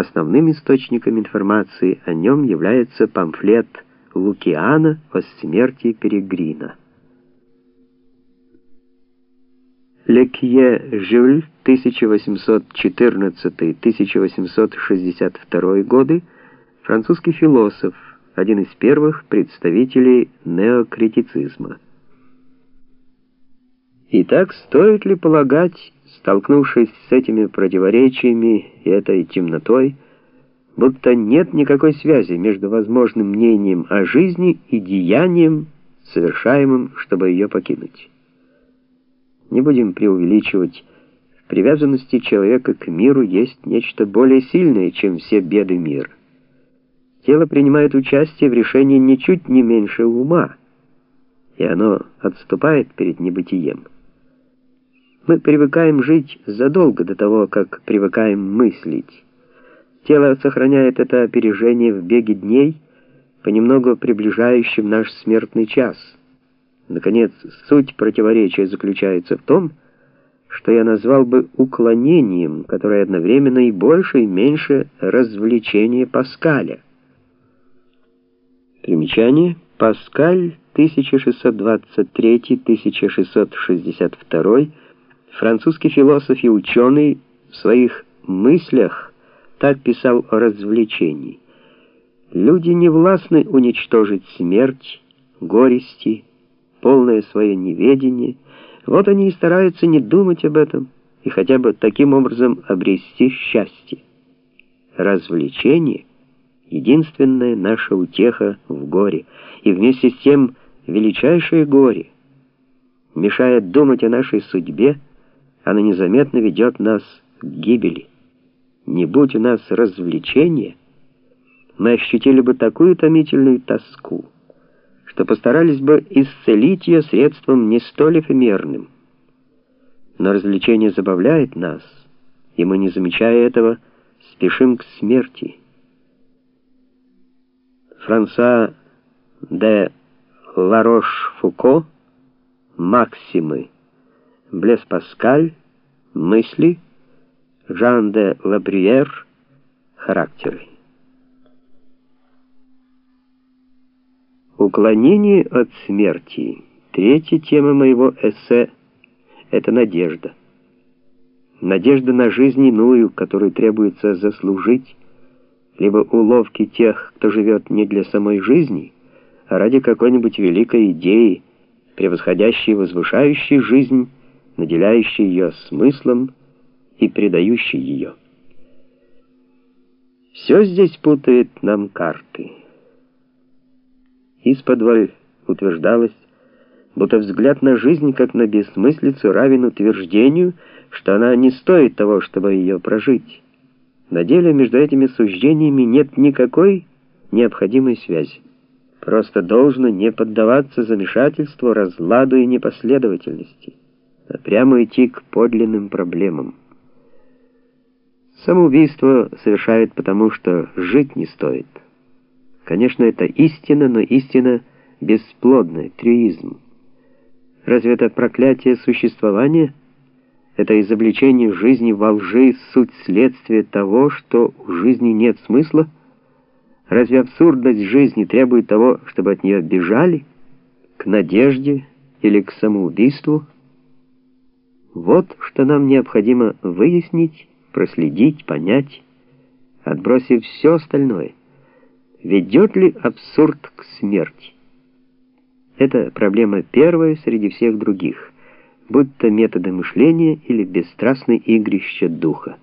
Основным источником информации о нем является памфлет Лукиана о смерти Перегрина. Лекье Жюль 1814-1862 годы, французский философ, один из первых представителей неокритицизма. Итак, стоит ли полагать, столкнувшись с этими противоречиями и этой темнотой, будто нет никакой связи между возможным мнением о жизни и деянием, совершаемым, чтобы ее покинуть? Не будем преувеличивать. В привязанности человека к миру есть нечто более сильное, чем все беды мира. Тело принимает участие в решении ничуть не меньше ума, и оно отступает перед небытием. Мы привыкаем жить задолго до того, как привыкаем мыслить. Тело сохраняет это опережение в беге дней, понемногу приближающим наш смертный час — Наконец, суть противоречия заключается в том, что я назвал бы уклонением, которое одновременно и больше, и меньше развлечения Паскаля. Примечание. Паскаль 1623-1662, французский философ и ученый, в своих мыслях так писал о развлечении. Люди не властны уничтожить смерть, горести, полное свое неведение, вот они и стараются не думать об этом и хотя бы таким образом обрести счастье. Развлечение — единственная наша утеха в горе, и вместе с тем величайшее горе. Мешая думать о нашей судьбе, она незаметно ведет нас к гибели. Не будь у нас развлечения, мы ощутили бы такую томительную тоску — что постарались бы исцелить ее средством не столь эфемерным. Но развлечение забавляет нас, и мы, не замечая этого, спешим к смерти. Франсуа де Ларош-Фуко «Максимы», Блес Паскаль «Мысли», Жан де Лабриер «Характеры». Уклонение от смерти. Третья тема моего эссе — это надежда. Надежда на жизнь иную, которую требуется заслужить, либо уловки тех, кто живет не для самой жизни, а ради какой-нибудь великой идеи, превосходящей и возвышающей жизнь, наделяющей ее смыслом и придающей ее. Все здесь путает нам карты. Исподволь утверждалось, будто взгляд на жизнь как на бессмыслицу равен утверждению, что она не стоит того, чтобы ее прожить. На деле между этими суждениями нет никакой необходимой связи. Просто должно не поддаваться замешательству, разладу и непоследовательности, а прямо идти к подлинным проблемам. Самоубийство совершает потому, что жить не стоит. Конечно, это истина, но истина бесплодная, трюизм. Разве это проклятие существования? Это изобличение жизни во лжи суть следствия того, что у жизни нет смысла? Разве абсурдность жизни требует того, чтобы от нее бежали? К надежде или к самоубийству? Вот что нам необходимо выяснить, проследить, понять, отбросив все остальное. Ведет ли абсурд к смерти? Это проблема первая среди всех других, будь то методы мышления или бесстрастное игрище духа.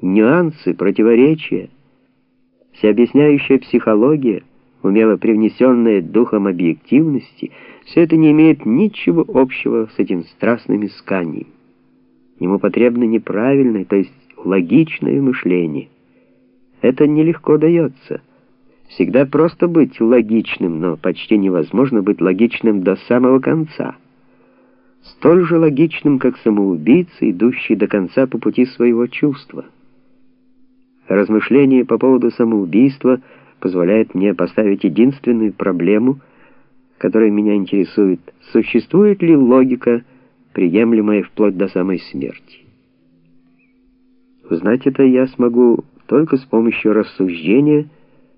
Нюансы, противоречия, всеобъясняющая психология, умело привнесенная духом объективности, все это не имеет ничего общего с этим страстным исканием. Ему потребно неправильное, то есть логичное мышление. Это нелегко дается. Всегда просто быть логичным, но почти невозможно быть логичным до самого конца. Столь же логичным, как самоубийца, идущий до конца по пути своего чувства. Размышление по поводу самоубийства позволяет мне поставить единственную проблему, которая меня интересует. Существует ли логика, приемлемая вплоть до самой смерти? Узнать это я смогу только с помощью рассуждения